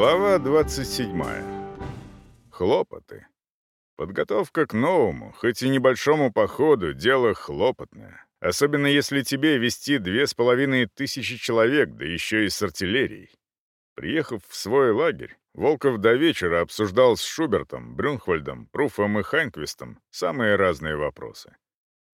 Глава 27. Хлопоты. Подготовка к новому, хоть и небольшому походу, дело хлопотное. Особенно если тебе вести две с половиной тысячи человек, да еще и с артиллерией. Приехав в свой лагерь, Волков до вечера обсуждал с Шубертом, Брюнхвальдом, Пруфом и Ханквистом самые разные вопросы.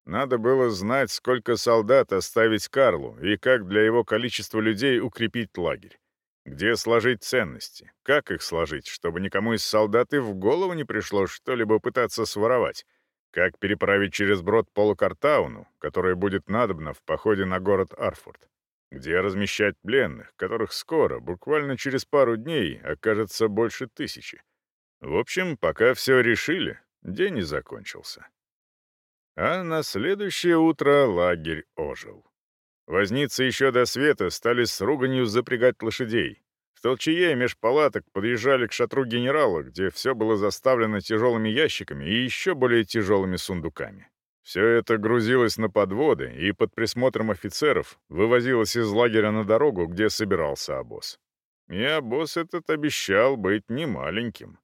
Надо было знать, сколько солдат оставить Карлу и как для его количества людей укрепить лагерь. Где сложить ценности? Как их сложить, чтобы никому из солдат и в голову не пришло что-либо пытаться своровать? Как переправить через брод полукартауну, которая будет надобна в походе на город Арфорд? Где размещать пленных, которых скоро, буквально через пару дней, окажется больше тысячи? В общем, пока все решили, день и закончился. А на следующее утро лагерь ожил. Возницы еще до света стали с руганью запрягать лошадей. В толчее меж палаток подъезжали к шатру генерала, где все было заставлено тяжелыми ящиками и еще более тяжелыми сундуками. Все это грузилось на подводы и под присмотром офицеров вывозилось из лагеря на дорогу, где собирался обоз. И обоз этот обещал быть немаленьким.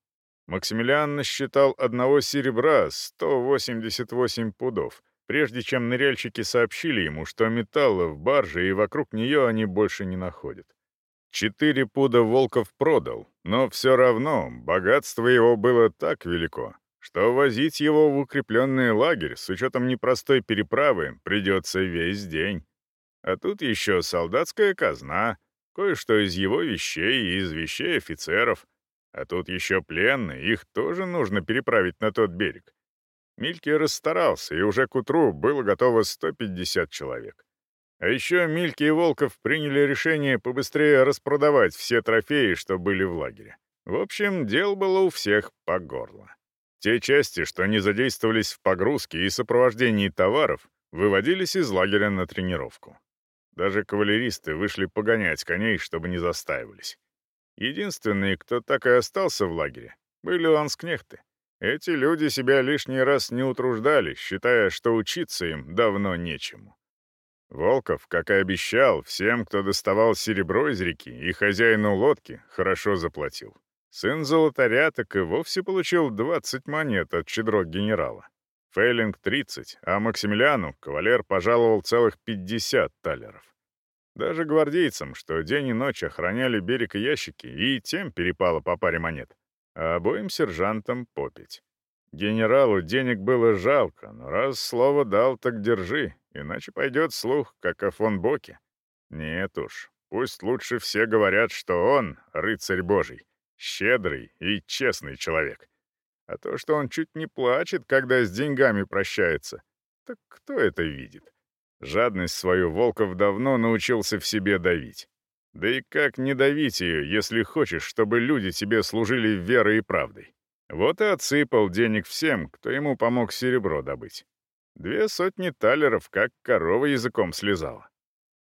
Максимилиан насчитал одного серебра 188 пудов — прежде чем ныряльщики сообщили ему, что металла в барже и вокруг нее они больше не находят. Четыре пуда Волков продал, но все равно богатство его было так велико, что возить его в укрепленный лагерь Мильке расстарался, и уже к утру было готово 150 человек. А еще Мильке и Волков приняли решение побыстрее распродавать все трофеи, что были в лагере. В общем, дел было у всех по горло. Те части, что не задействовались в погрузке и сопровождении товаров, выводились из лагеря на тренировку. Даже кавалеристы вышли погонять коней, чтобы не застаивались. Единственные, кто так и остался в лагере, были ланскнехты. Эти люди себя лишний раз не утруждали, считая, что учиться им давно нечему. Волков, как и обещал, всем, кто доставал серебро из реки и хозяину лодки, хорошо заплатил. Сын золотаря так и вовсе получил 20 монет от щедрот генерала. Фейлинг — 30, а Максимилиану кавалер пожаловал целых 50 талеров. Даже гвардейцам, что день и ночь охраняли берег и ящики, и тем перепало по паре монет — а обоим сержантам попить. Генералу денег было жалко, но раз слово дал, так держи, иначе пойдет слух, как о фон Боке. Нет уж, пусть лучше все говорят, что он — рыцарь божий, щедрый и честный человек. А то, что он чуть не плачет, когда с деньгами прощается, так кто это видит? Жадность свою Волков давно научился в себе давить. Да и как не давить ее, если хочешь, чтобы люди тебе служили верой и правдой? Вот и отсыпал денег всем, кто ему помог серебро добыть. Две сотни талеров, как корова языком слезала.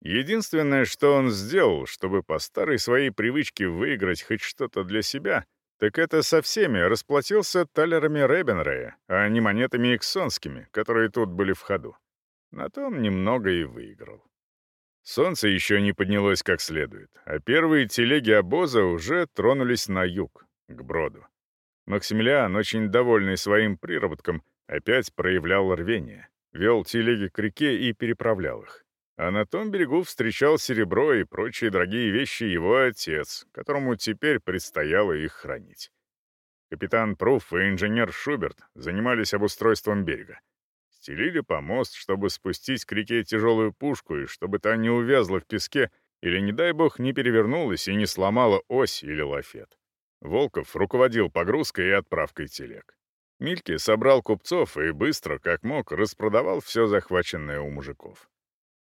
Единственное, что он сделал, чтобы по старой своей привычке выиграть хоть что-то для себя, так это со всеми расплатился талерами Ребенрея, а не монетами иксонскими, которые тут были в ходу. На том немного и выиграл. Солнце еще не поднялось как следует, а первые телеги обоза уже тронулись на юг, к броду. Максимилиан, очень довольный своим приработком, опять проявлял рвение, вел телеги к реке и переправлял их. А на том берегу встречал серебро и прочие дорогие вещи его отец, которому теперь предстояло их хранить. Капитан Пруф и инженер Шуберт занимались обустройством берега стелили помост, чтобы спустить к реке тяжелую пушку, и чтобы та не увязла в песке или, не дай бог, не перевернулась и не сломала ось или лафет. Волков руководил погрузкой и отправкой телег. Мильки собрал купцов и быстро, как мог, распродавал все захваченное у мужиков.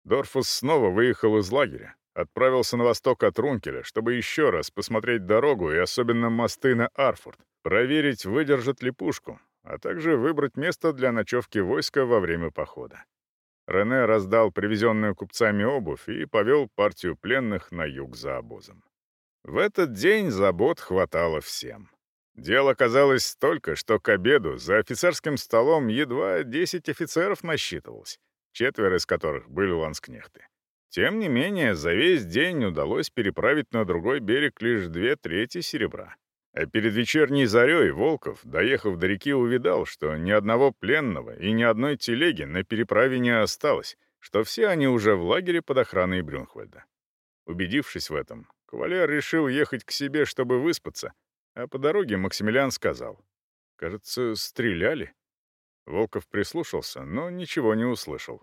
Дорфус снова выехал из лагеря, отправился на восток от Рункеля, чтобы еще раз посмотреть дорогу и особенно мосты на Арфорд, проверить, выдержит ли пушку, а также выбрать место для ночевки войска во время похода. Рене раздал привезенную купцами обувь и повел партию пленных на юг за обозом. В этот день забот хватало всем. Дело казалось столько, что к обеду за офицерским столом едва 10 офицеров насчитывалось, четверо из которых были ланскнехты. Тем не менее, за весь день удалось переправить на другой берег лишь две трети серебра. А Перед вечерней зарей Волков, доехав до реки, увидал, что ни одного пленного и ни одной телеги на переправе не осталось, что все они уже в лагере под охраной Брюнхвальда. Убедившись в этом, кавалер решил ехать к себе, чтобы выспаться, а по дороге Максимилиан сказал, «Кажется, стреляли». Волков прислушался, но ничего не услышал.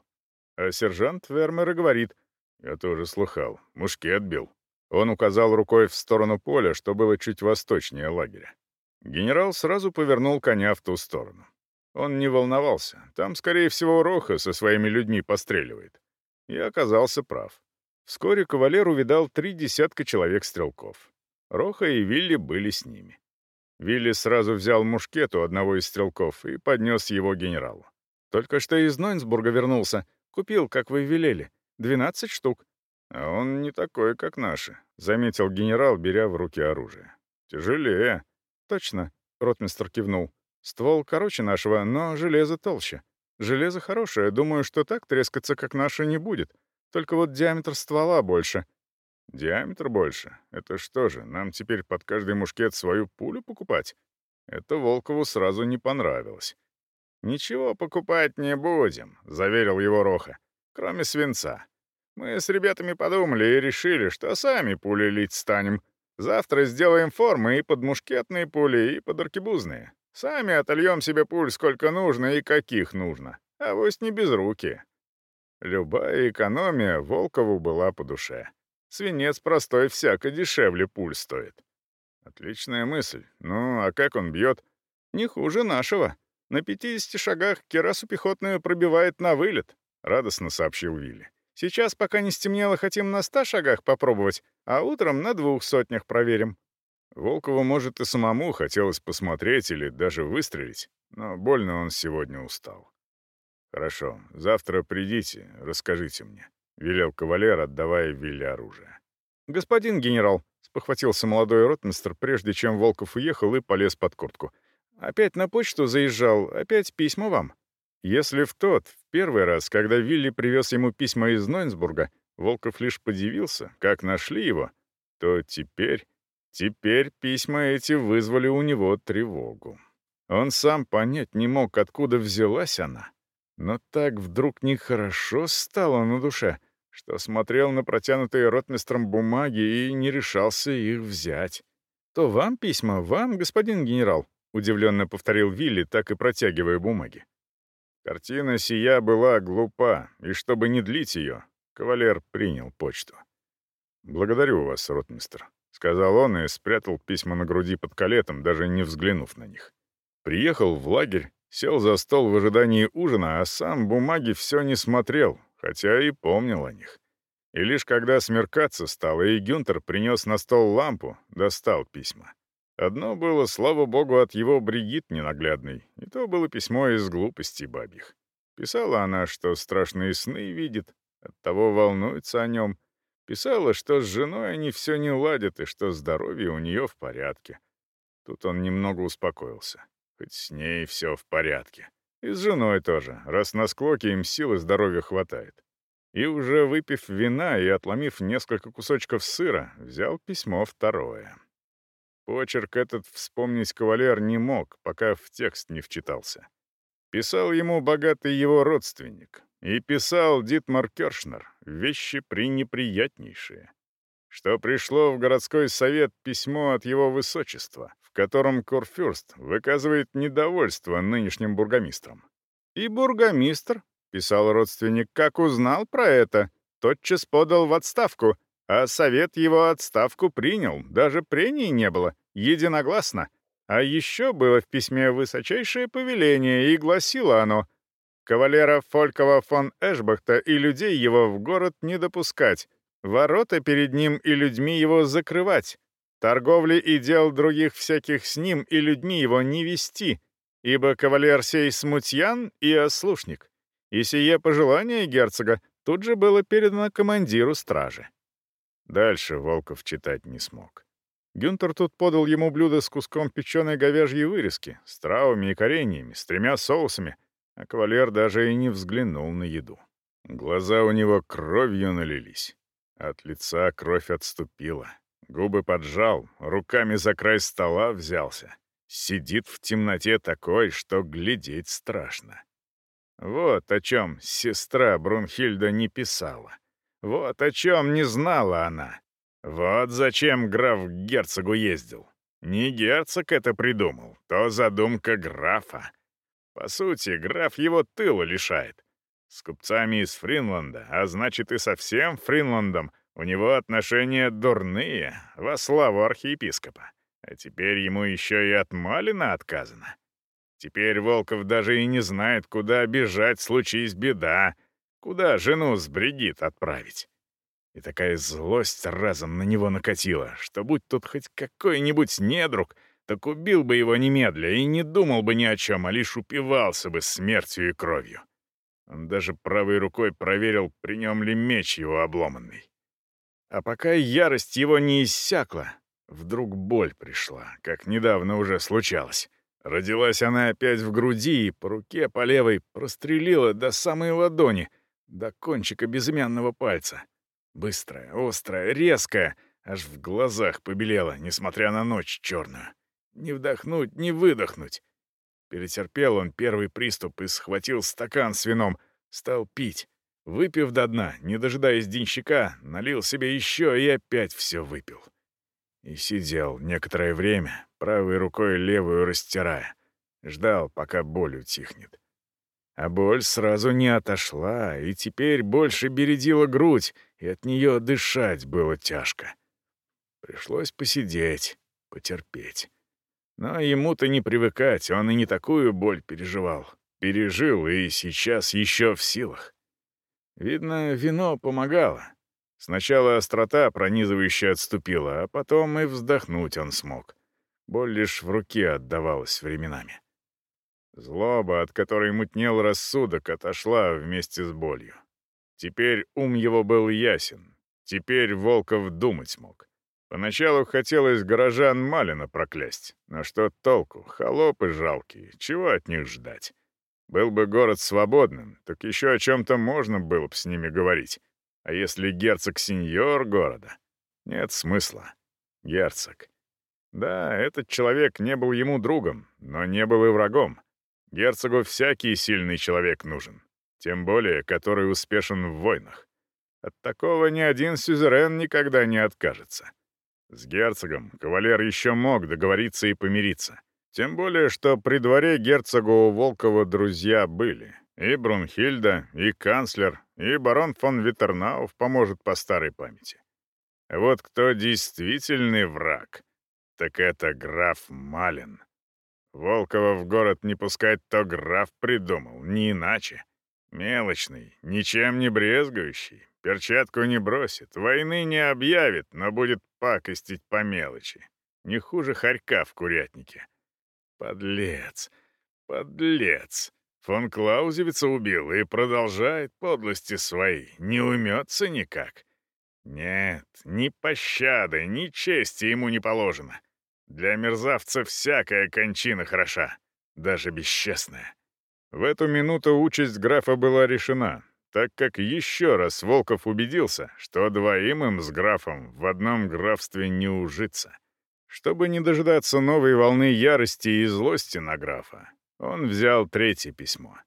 А сержант Вермера говорит, «Я тоже слыхал, мушки отбил». Он указал рукой в сторону поля, что было чуть восточнее лагеря. Генерал сразу повернул коня в ту сторону. Он не волновался. Там, скорее всего, Роха со своими людьми постреливает. И оказался прав. Вскоре кавалер увидал три десятка человек-стрелков. Роха и Вилли были с ними. Вилли сразу взял мушкет у одного из стрелков и поднес его генералу. «Только что из Нойнсбурга вернулся. Купил, как вы велели, 12 штук. А Он не такой, как наши», — заметил генерал, беря в руки оружие. «Тяжелее». «Точно», — ротмистр кивнул. «Ствол короче нашего, но железо толще. Железо хорошее, думаю, что так трескаться, как наше, не будет. Только вот диаметр ствола больше». «Диаметр больше? Это что же, нам теперь под каждый мушкет свою пулю покупать?» Это Волкову сразу не понравилось. «Ничего покупать не будем», — заверил его Роха, — «кроме свинца. Мы с ребятами подумали и решили, что сами пули лить станем. Завтра сделаем формы и под мушкетные пули, и под аркебузные. Сами отольем себе пуль сколько нужно и каких нужно. А вось не без руки. Любая экономия Волкову была по душе. Свинец простой всяко дешевле пуль стоит. Отличная мысль. Ну, а как он бьет? Не хуже нашего. На 50 шагах керасу пехотную пробивает на вылет, — радостно сообщил Вилли. Сейчас, пока не стемнело, хотим на ста шагах попробовать, а утром на двух сотнях проверим». Волкову, может, и самому хотелось посмотреть или даже выстрелить, но больно он сегодня устал. «Хорошо, завтра придите, расскажите мне», — велел кавалер, отдавая Вилле оружие. «Господин генерал», — спохватился молодой ротмистр, прежде чем Волков уехал и полез под куртку. «Опять на почту заезжал, опять письма вам». Если в тот, в первый раз, когда Вилли привез ему письма из Нойнсбурга, Волков лишь подивился, как нашли его, то теперь, теперь письма эти вызвали у него тревогу. Он сам понять не мог, откуда взялась она. Но так вдруг нехорошо стало на душе, что смотрел на протянутые ротмистром бумаги и не решался их взять. «То вам письма, вам, господин генерал?» — удивленно повторил Вилли, так и протягивая бумаги. Картина сия была глупа, и чтобы не длить ее, кавалер принял почту. «Благодарю вас, ротмистр», — сказал он и спрятал письма на груди под калетом, даже не взглянув на них. Приехал в лагерь, сел за стол в ожидании ужина, а сам бумаги все не смотрел, хотя и помнил о них. И лишь когда смеркаться стало, и Гюнтер принес на стол лампу, достал письма. Одно было, слава богу, от его Бригит ненаглядной, и то было письмо из глупости бабьих. Писала она, что страшные сны видит, оттого волнуется о нем. Писала, что с женой они все не ладят, и что здоровье у нее в порядке. Тут он немного успокоился. Хоть с ней все в порядке. И с женой тоже, раз на склоке им силы здоровья хватает. И уже выпив вина и отломив несколько кусочков сыра, взял письмо второе. Почерк этот вспомнить кавалер не мог, пока в текст не вчитался. Писал ему богатый его родственник. И писал Дитмар Кёршнер вещи пренеприятнейшие. Что пришло в городской совет письмо от его высочества, в котором Курфюрст выказывает недовольство нынешним бургомистром. «И бургомистр», — писал родственник, — «как узнал про это, тотчас подал в отставку, а совет его отставку принял, даже прений не было, единогласно. А еще было в письме высочайшее повеление, и гласило оно «Кавалера Фолькова фон Эшбахта и людей его в город не допускать, ворота перед ним и людьми его закрывать, торговли и дел других всяких с ним и людьми его не вести, ибо кавалер сей смутьян и ослушник». И сие пожелание герцога тут же было передано командиру стражи. Дальше Волков читать не смог. Гюнтер тут подал ему блюдо с куском печеной говяжьей вырезки, с травами и кореньями, с тремя соусами, а кавалер даже и не взглянул на еду. Глаза у него кровью налились. От лица кровь отступила. Губы поджал, руками за край стола взялся. Сидит в темноте такой, что глядеть страшно. Вот о чем сестра Брунхильда не писала. Вот о чем не знала она. Вот зачем граф к герцогу ездил. Не герцог это придумал, то задумка графа. По сути, граф его тыла лишает. С купцами из Фринланда, а значит и со всем Фринландом, у него отношения дурные, во славу архиепископа. А теперь ему еще и от Малина отказано. Теперь Волков даже и не знает, куда бежать, случись беда — Куда жену с Бригит отправить? И такая злость разом на него накатила, что будь тут хоть какой-нибудь недруг, так убил бы его немедля и не думал бы ни о чем, а лишь упивался бы смертью и кровью. Он даже правой рукой проверил, при нем ли меч его обломанный. А пока ярость его не иссякла, вдруг боль пришла, как недавно уже случалось. Родилась она опять в груди и по руке по левой прострелила до самой ладони — до кончика безымянного пальца. Быстрая, острая, резкая, аж в глазах побелела, несмотря на ночь черную. Не вдохнуть, не выдохнуть. Перетерпел он первый приступ и схватил стакан с вином, стал пить. Выпив до дна, не дожидаясь денщика, налил себе еще и опять все выпил. И сидел некоторое время, правой рукой левую растирая. Ждал, пока боль утихнет. А боль сразу не отошла, и теперь больше бередила грудь, и от нее дышать было тяжко. Пришлось посидеть, потерпеть. Но ему-то не привыкать, он и не такую боль переживал. Пережил и сейчас еще в силах. Видно, вино помогало. Сначала острота, пронизывающая, отступила, а потом и вздохнуть он смог. Боль лишь в руке отдавалась временами. Злоба, от которой мутнел рассудок, отошла вместе с болью. Теперь ум его был ясен. Теперь Волков думать мог. Поначалу хотелось горожан Малина проклясть. Но что толку? Холопы жалкие. Чего от них ждать? Был бы город свободным, так еще о чем-то можно было бы с ними говорить. А если герцог сеньор города? Нет смысла. Герцог. Да, этот человек не был ему другом, но не был и врагом. Герцогу всякий сильный человек нужен, тем более, который успешен в войнах. От такого ни один сюзерен никогда не откажется. С герцогом кавалер еще мог договориться и помириться. Тем более, что при дворе герцога у Волкова друзья были. И Брунхильда, и канцлер, и барон фон Витернауф поможет по старой памяти. Вот кто действительный враг, так это граф Малин. Волкова в город не пускать то граф придумал, не иначе. Мелочный, ничем не брезгующий, перчатку не бросит, войны не объявит, но будет пакостить по мелочи. Не хуже хорька в курятнике. Подлец, подлец. Фон Клаузевица убил и продолжает подлости свои, не умется никак. Нет, ни пощады, ни чести ему не положено. Для мерзавца всякая кончина хороша, даже бесчестная. В эту минуту участь графа была решена, так как еще раз Волков убедился, что двоим им с графом в одном графстве не ужиться. Чтобы не дожидаться новой волны ярости и злости на графа, он взял третье письмо.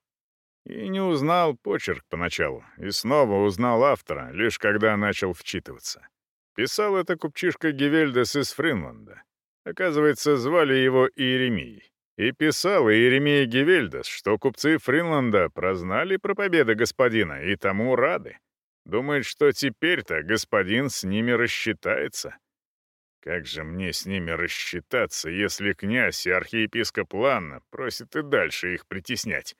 И не узнал почерк поначалу, и снова узнал автора, лишь когда начал вчитываться. Писал это купчишка Гевельдес из Фринланда. Оказывается, звали его Иеремий. И писал Иеремия Гевельдас, что купцы Фринланда прознали про победы господина и тому рады. Думает, что теперь-то господин с ними рассчитается. Как же мне с ними рассчитаться, если князь и архиепископ Ланна просят и дальше их притеснять?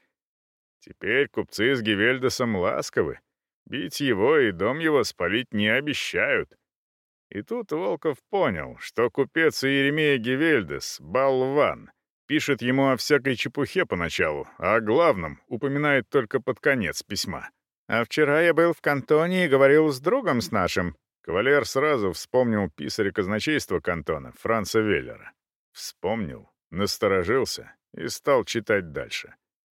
Теперь купцы с Гевельдасом ласковы. Бить его и дом его спалить не обещают. И тут Волков понял, что купец Иеремия Гевельдес — болван. Пишет ему о всякой чепухе поначалу, а о главном упоминает только под конец письма. «А вчера я был в кантоне и говорил с другом с нашим». Кавалер сразу вспомнил писаря казначейства кантона, Франца Веллера. Вспомнил, насторожился и стал читать дальше.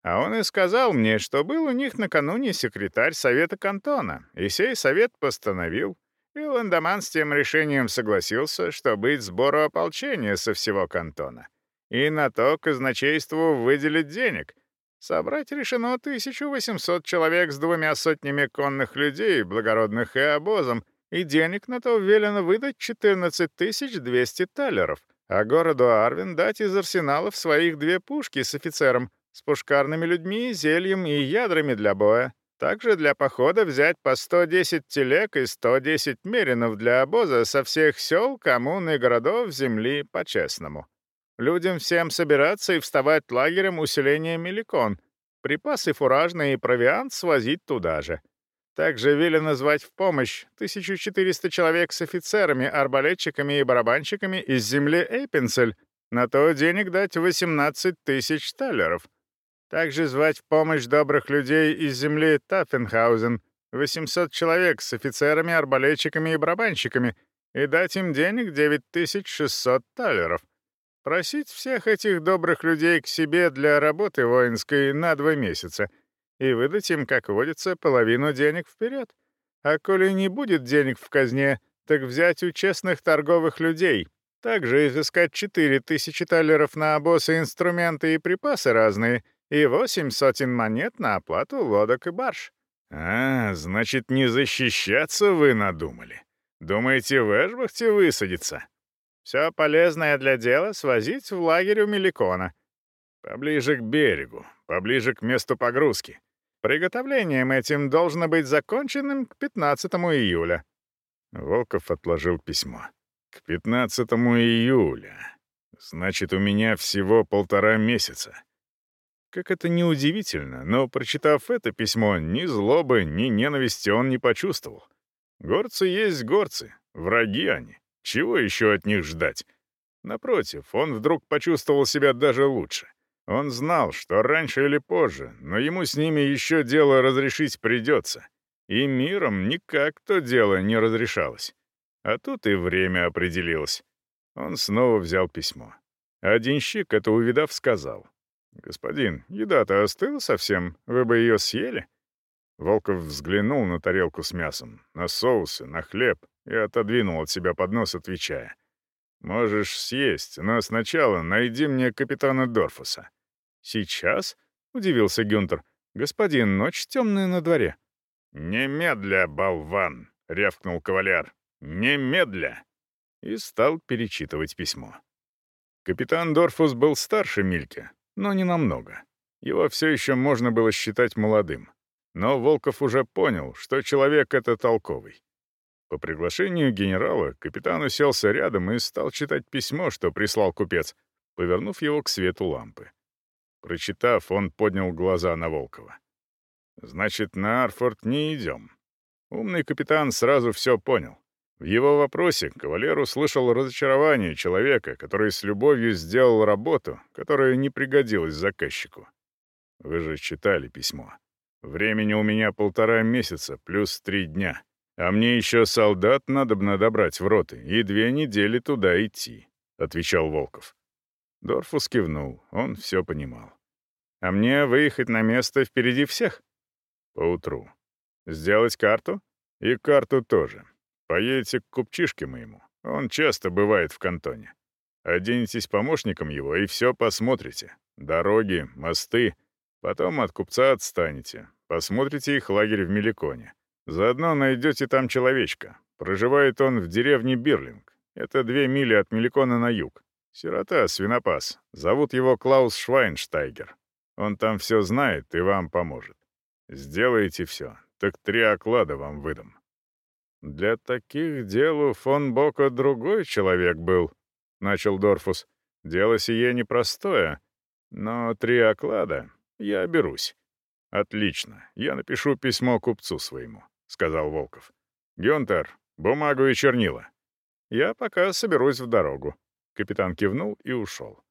А он и сказал мне, что был у них накануне секретарь совета кантона, и сей совет постановил — и ландоман с тем решением согласился, что быть сбору ополчения со всего кантона. И на то казначейству выделить денег. Собрать решено 1800 человек с двумя сотнями конных людей, благородных и обозом, и денег на то велено выдать 14200 талеров, а городу Арвин дать из арсеналов своих две пушки с офицером, с пушкарными людьми, зельем и ядрами для боя, также для похода взять по 110 телег и 110 меринов для обоза со всех сел, коммун и городов земли по-честному. Людям всем собираться и вставать лагерем усиления Меликон. Припасы фуражные и провиант свозить туда же. Также велено звать в помощь 1400 человек с офицерами, арбалетчиками и барабанщиками из земли Эйпенцель. На то денег дать 18 тысяч талеров — также звать в помощь добрых людей из земли Таффенхаузен, 800 человек с офицерами, арбалетчиками и барабанщиками, и дать им денег 9600 талеров. Просить всех этих добрых людей к себе для работы воинской на два месяца и выдать им, как водится, половину денег вперед. А коли не будет денег в казне, так взять у честных торговых людей. Также изыскать 4000 талеров на обосы, инструменты и припасы разные — и восемь сотен монет на оплату лодок и барж. А, значит, не защищаться вы надумали. Думаете, в Эшбахте высадиться? Все полезное для дела свозить в лагерь у Меликона. Поближе к берегу, поближе к месту погрузки. Приготовлением этим должно быть законченным к 15 июля. Волков отложил письмо. К 15 июля. Значит, у меня всего полтора месяца. Как это неудивительно, но, прочитав это письмо, ни злобы, ни ненависти он не почувствовал. Горцы есть горцы, враги они. Чего еще от них ждать? Напротив, он вдруг почувствовал себя даже лучше. Он знал, что раньше или позже, но ему с ними еще дело разрешить придется. И миром никак то дело не разрешалось. А тут и время определилось. Он снова взял письмо. Один щик, это увидав, сказал. «Господин, еда-то остыла совсем. Вы бы ее съели?» Волков взглянул на тарелку с мясом, на соусы, на хлеб и отодвинул от себя поднос, отвечая. «Можешь съесть, но сначала найди мне капитана Дорфуса». «Сейчас?» — удивился Гюнтер. «Господин, ночь темная на дворе». «Немедля, болван!» — рявкнул кавалер. «Немедля!» И стал перечитывать письмо. Капитан Дорфус был старше Мильке, но не намного. Его все еще можно было считать молодым. Но Волков уже понял, что человек это толковый. По приглашению генерала капитан уселся рядом и стал читать письмо, что прислал купец, повернув его к свету лампы. Прочитав, он поднял глаза на Волкова. «Значит, на Арфорд не идем». Умный капитан сразу все понял. В его вопросе кавалер услышал разочарование человека, который с любовью сделал работу, которая не пригодилась заказчику. Вы же читали письмо. Времени у меня полтора месяца плюс три дня. А мне еще солдат надобно добрать в роты и две недели туда идти», — отвечал Волков. Дорфус кивнул, он все понимал. «А мне выехать на место впереди всех?» «Поутру. Сделать карту?» «И карту тоже. Поедете к купчишке моему. Он часто бывает в кантоне. Оденетесь помощником его и все посмотрите. Дороги, мосты. Потом от купца отстанете. Посмотрите их лагерь в Меликоне. Заодно найдете там человечка. Проживает он в деревне Бирлинг. Это две мили от Меликона на юг. Сирота, свинопас. Зовут его Клаус Швайнштайгер. Он там все знает и вам поможет. Сделаете все, так три оклада вам выдам. «Для таких дел у фон Бока другой человек был», — начал Дорфус. «Дело сие непростое, но три оклада я берусь». «Отлично, я напишу письмо купцу своему», — сказал Волков. «Гюнтер, бумагу и чернила». «Я пока соберусь в дорогу», — капитан кивнул и ушел.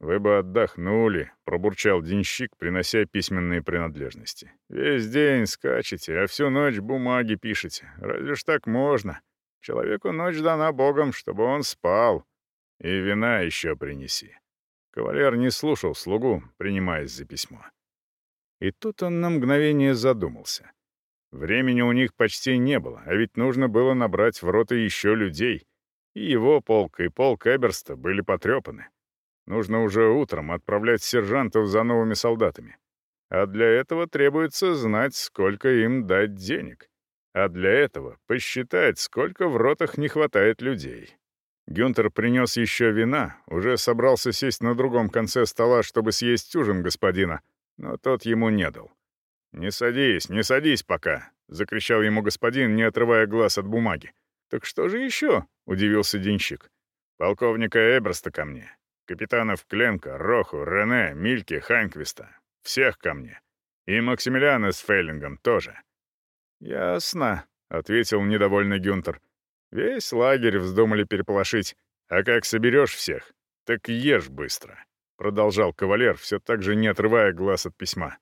«Вы бы отдохнули», — пробурчал денщик, принося письменные принадлежности. «Весь день скачете, а всю ночь бумаги пишете. Разве ж так можно? Человеку ночь дана Богом, чтобы он спал. И вина еще принеси». Кавалер не слушал слугу, принимаясь за письмо. И тут он на мгновение задумался. Времени у них почти не было, а ведь нужно было набрать в роты еще людей. И его полк, и полк Эберста были потрепаны. Нужно уже утром отправлять сержантов за новыми солдатами. А для этого требуется знать, сколько им дать денег. А для этого посчитать, сколько в ротах не хватает людей. Гюнтер принес еще вина, уже собрался сесть на другом конце стола, чтобы съесть ужин господина, но тот ему не дал. «Не садись, не садись пока!» — закричал ему господин, не отрывая глаз от бумаги. «Так что же еще?» — удивился денщик. «Полковника Эберста ко мне. Капитанов Кленка, Роху, Рене, Мильки, Ханквиста. Всех ко мне. И Максимилиана с Фейлингом тоже. «Ясно», — ответил недовольный Гюнтер. «Весь лагерь вздумали переполошить. А как соберешь всех, так ешь быстро», — продолжал кавалер, все так же не отрывая глаз от письма.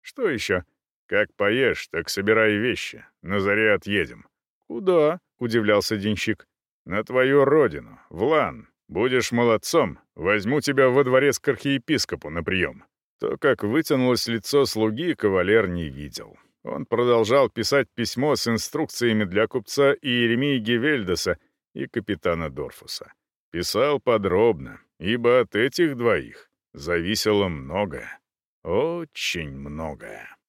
«Что еще? Как поешь, так собирай вещи. На заре отъедем». «Куда?» — удивлялся денщик. «На твою родину, в Лан, Будешь молодцом, возьму тебя во дворец к архиепископу на прием». То, как вытянулось лицо слуги, кавалер не видел. Он продолжал писать письмо с инструкциями для купца Иеремии Гевельдеса и капитана Дорфуса. Писал подробно, ибо от этих двоих зависело многое. Очень многое.